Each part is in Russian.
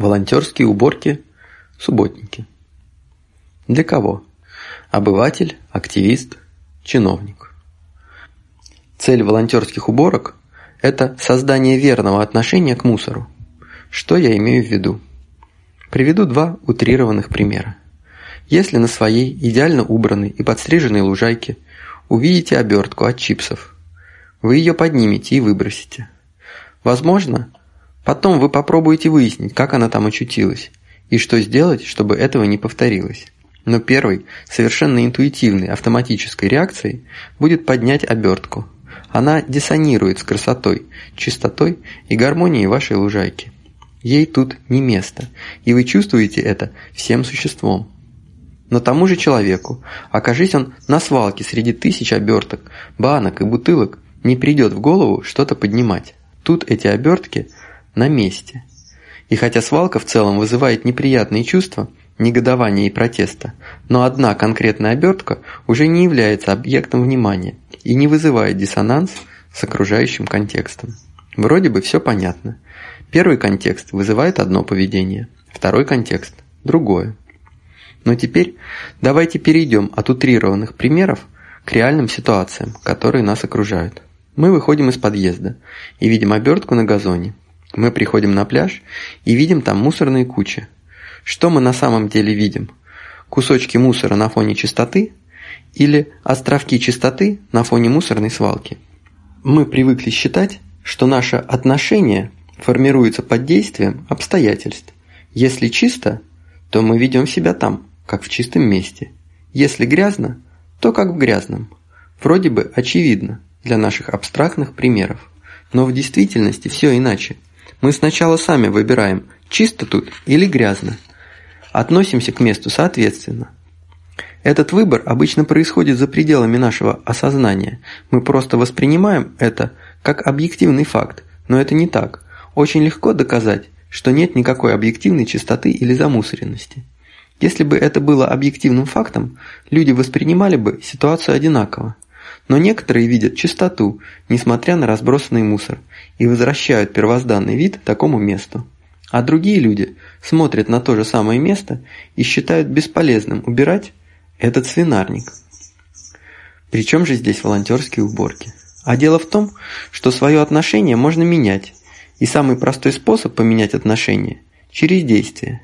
Волонтерские уборки, субботники. Для кого? Обыватель, активист, чиновник. Цель волонтерских уборок – это создание верного отношения к мусору. Что я имею в виду? Приведу два утрированных примера. Если на своей идеально убранной и подстриженной лужайке увидите обертку от чипсов, вы ее поднимете и выбросите. Возможно, потом вы попробуете выяснить, как она там очутилась, и что сделать, чтобы этого не повторилось. Но первой, совершенно интуитивной автоматической реакцией будет поднять обертку. Она диссонирует с красотой, чистотой и гармонией вашей лужайки. Ей тут не место, и вы чувствуете это всем существом. Но тому же человеку, окажись он на свалке среди тысяч оберток, банок и бутылок, не придет в голову что-то поднимать. Тут эти обертки на месте. И хотя свалка в целом вызывает неприятные чувства, негодования и протеста, но одна конкретная обертка уже не является объектом внимания и не вызывает диссонанс с окружающим контекстом. Вроде бы все понятно – Первый контекст вызывает одно поведение, второй контекст – другое. Но теперь давайте перейдем от утрированных примеров к реальным ситуациям, которые нас окружают. Мы выходим из подъезда и видим обертку на газоне. Мы приходим на пляж и видим там мусорные кучи. Что мы на самом деле видим? Кусочки мусора на фоне чистоты или островки чистоты на фоне мусорной свалки? Мы привыкли считать, что наше отношение формируется под действием обстоятельств. Если чисто, то мы ведем себя там, как в чистом месте. Если грязно, то как в грязном. Вроде бы очевидно для наших абстрактных примеров. Но в действительности все иначе. Мы сначала сами выбираем, чисто тут или грязно. Относимся к месту соответственно. Этот выбор обычно происходит за пределами нашего осознания. Мы просто воспринимаем это как объективный факт, но это не так. Очень легко доказать, что нет никакой объективной чистоты или замусоренности. Если бы это было объективным фактом, люди воспринимали бы ситуацию одинаково. Но некоторые видят чистоту, несмотря на разбросанный мусор, и возвращают первозданный вид такому месту. А другие люди смотрят на то же самое место и считают бесполезным убирать этот свинарник. Причем же здесь волонтерские уборки? А дело в том, что свое отношение можно менять, и самый простой способ поменять отношения – через действие.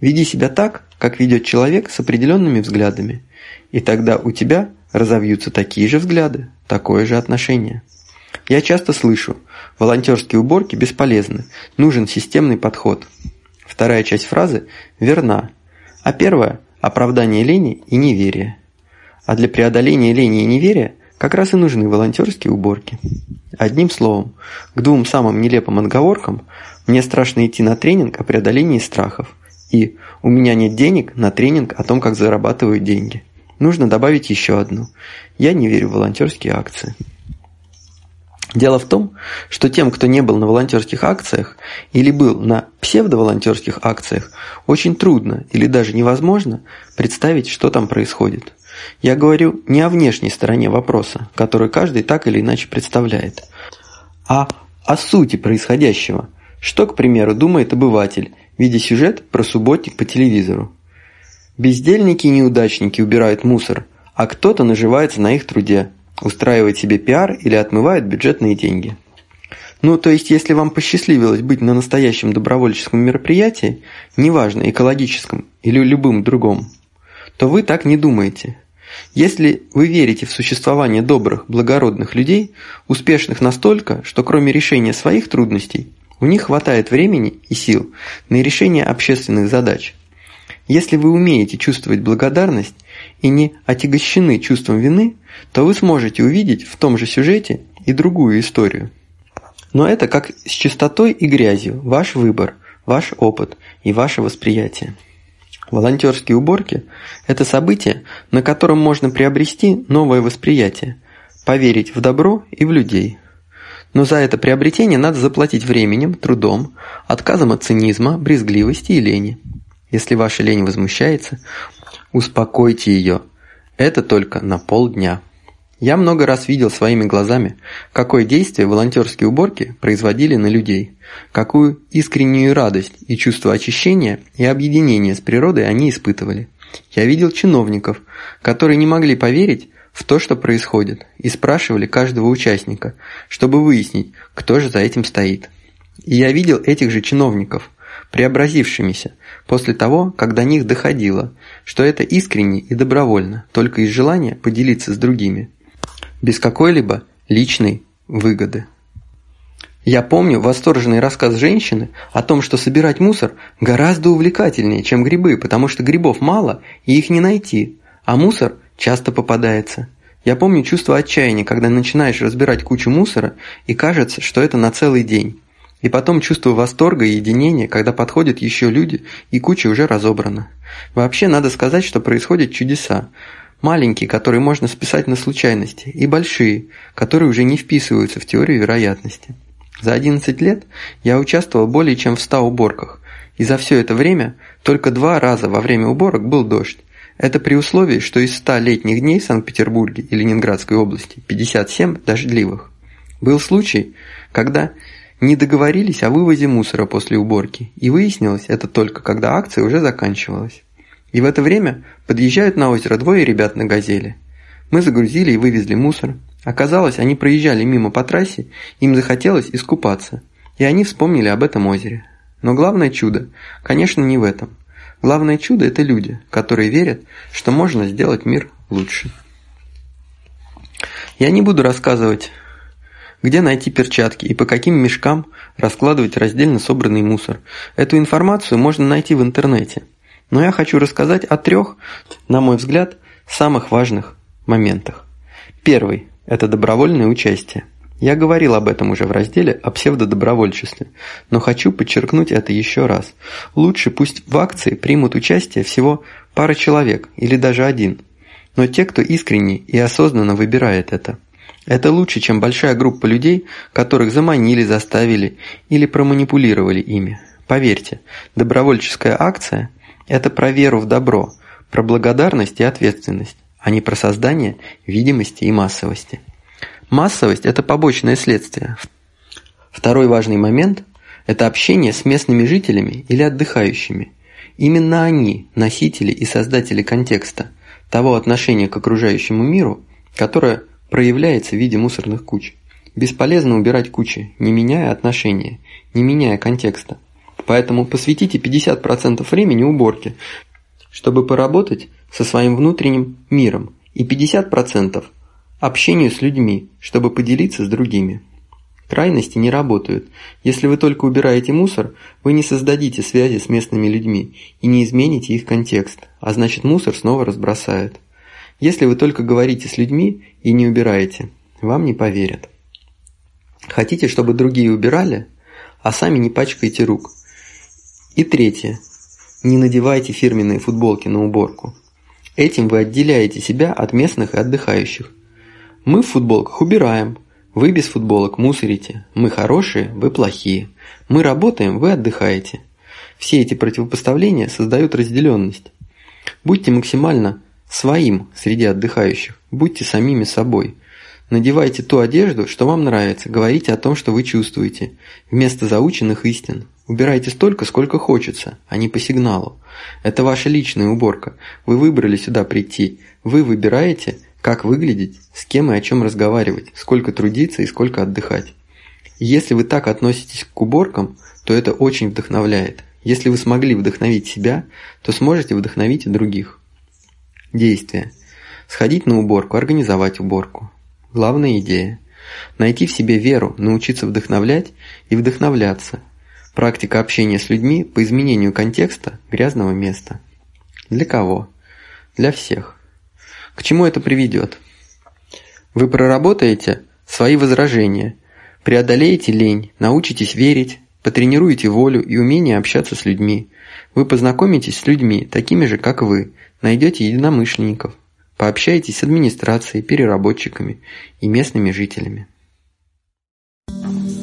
Веди себя так, как ведет человек с определенными взглядами, и тогда у тебя разовьются такие же взгляды, такое же отношение. Я часто слышу, волонтерские уборки бесполезны, нужен системный подход. Вторая часть фразы верна, а первая – оправдание лени и неверия. А для преодоления лени и неверия как раз и нужны волонтерские уборки. Одним словом, к двум самым нелепым отговоркам мне страшно идти на тренинг о преодолении страхов и у меня нет денег на тренинг о том, как зарабатывают деньги. Нужно добавить еще одну. Я не верю в волонтерские акции. Дело в том, что тем, кто не был на волонтерских акциях или был на псевдоволонтерских акциях, очень трудно или даже невозможно представить, что там происходит. Я говорю не о внешней стороне вопроса, который каждый так или иначе представляет, а о сути происходящего. Что, к примеру, думает обыватель, видя сюжет про субботник по телевизору? Бездельники и неудачники убирают мусор, а кто-то наживается на их труде, устраивает себе пиар или отмывает бюджетные деньги. Ну, то есть, если вам посчастливилось быть на настоящем добровольческом мероприятии, неважно, экологическом или любым другом, то вы так не думаете – если вы верите в существование добрых, благородных людей, успешных настолько, что кроме решения своих трудностей, у них хватает времени и сил на решение общественных задач. Если вы умеете чувствовать благодарность и не отягощены чувством вины, то вы сможете увидеть в том же сюжете и другую историю. Но это как с чистотой и грязью, ваш выбор, ваш опыт и ваше восприятие. Волонтерские уборки – это событие, на котором можно приобрести новое восприятие, поверить в добро и в людей. Но за это приобретение надо заплатить временем, трудом, отказом от цинизма, брезгливости и лени. Если ваша лень возмущается, успокойте ее. Это только на полдня. Я много раз видел своими глазами, какое действие волонтерские уборки производили на людей, какую искреннюю радость и чувство очищения и объединения с природой они испытывали. Я видел чиновников, которые не могли поверить в то, что происходит, и спрашивали каждого участника, чтобы выяснить, кто же за этим стоит. И я видел этих же чиновников, преобразившимися после того, как до них доходило, что это искренне и добровольно, только из желания поделиться с другими без какой-либо личной выгоды. Я помню восторженный рассказ женщины о том, что собирать мусор гораздо увлекательнее, чем грибы, потому что грибов мало и их не найти, а мусор часто попадается. Я помню чувство отчаяния, когда начинаешь разбирать кучу мусора и кажется, что это на целый день. И потом чувство восторга и единения, когда подходят еще люди и куча уже разобрана. Вообще надо сказать, что происходят чудеса. Маленькие, которые можно списать на случайности, и большие, которые уже не вписываются в теорию вероятности. За 11 лет я участвовал более чем в 100 уборках, и за все это время только два раза во время уборок был дождь. Это при условии, что из 100 летних дней в Санкт-Петербурге и Ленинградской области 57 дождливых. Был случай, когда не договорились о вывозе мусора после уборки, и выяснилось это только когда акция уже заканчивалась. И в это время подъезжают на озеро двое ребят на «Газели». Мы загрузили и вывезли мусор. Оказалось, они проезжали мимо по трассе, им захотелось искупаться. И они вспомнили об этом озере. Но главное чудо, конечно, не в этом. Главное чудо – это люди, которые верят, что можно сделать мир лучше. Я не буду рассказывать, где найти перчатки и по каким мешкам раскладывать раздельно собранный мусор. Эту информацию можно найти в интернете – но я хочу рассказать о трех, на мой взгляд, самых важных моментах. Первый – это добровольное участие. Я говорил об этом уже в разделе о псевдодобровольчестве, но хочу подчеркнуть это еще раз. Лучше пусть в акции примут участие всего пара человек или даже один, но те, кто искренне и осознанно выбирает это. Это лучше, чем большая группа людей, которых заманили, заставили или проманипулировали ими. Поверьте, добровольческая акция – это про веру в добро, про благодарность и ответственность, а не про создание видимости и массовости. Массовость – это побочное следствие. Второй важный момент – это общение с местными жителями или отдыхающими. Именно они – носители и создатели контекста, того отношения к окружающему миру, которое проявляется в виде мусорных куч. Бесполезно убирать кучи, не меняя отношения, не меняя контекста. Поэтому посвятите 50% времени уборке, чтобы поработать со своим внутренним миром, и 50% общению с людьми, чтобы поделиться с другими. Крайности не работают. Если вы только убираете мусор, вы не создадите связи с местными людьми и не измените их контекст, а значит мусор снова разбросают. Если вы только говорите с людьми и не убираете, вам не поверят. Хотите, чтобы другие убирали, а сами не пачкаете рук – и третье. Не надевайте фирменные футболки на уборку. Этим вы отделяете себя от местных и отдыхающих. Мы в футболках убираем, вы без футболок мусорите. Мы хорошие, вы плохие. Мы работаем, вы отдыхаете. Все эти противопоставления создают разделенность. Будьте максимально своим среди отдыхающих. Будьте самими собой. Надевайте ту одежду, что вам нравится, говорите о том, что вы чувствуете, вместо заученных истин. Убирайте столько, сколько хочется, а не по сигналу. Это ваша личная уборка. Вы выбрали сюда прийти. Вы выбираете, как выглядеть, с кем и о чем разговаривать, сколько трудиться и сколько отдыхать. Если вы так относитесь к уборкам, то это очень вдохновляет. Если вы смогли вдохновить себя, то сможете вдохновить и других. Действие. Сходить на уборку, организовать уборку. Главная идея. Найти в себе веру, научиться вдохновлять и вдохновляться – Практика общения с людьми по изменению контекста грязного места. Для кого? Для всех. К чему это приведет? Вы проработаете свои возражения, преодолеете лень, научитесь верить, потренируете волю и умение общаться с людьми. Вы познакомитесь с людьми, такими же, как вы, найдете единомышленников, пообщаетесь с администрацией, переработчиками и местными жителями. Thank you.